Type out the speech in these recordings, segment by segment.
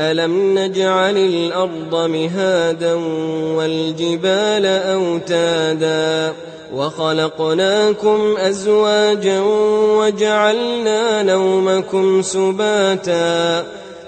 ألم نجعل الأرض مهادا والجبال أوتادا وخلقناكم أزواجا وجعلنا نومكم سباتا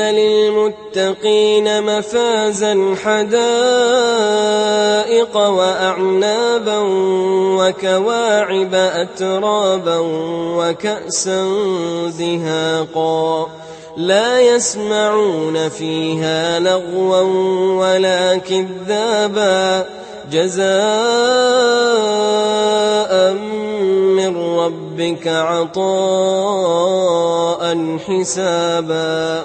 للمتقين مفازا حدائق وأعنابا وكواعب أترابا وكأسا دهاقا لا يسمعون فيها لغوا ولا كذابا جزاء من ربك عطاء حسابا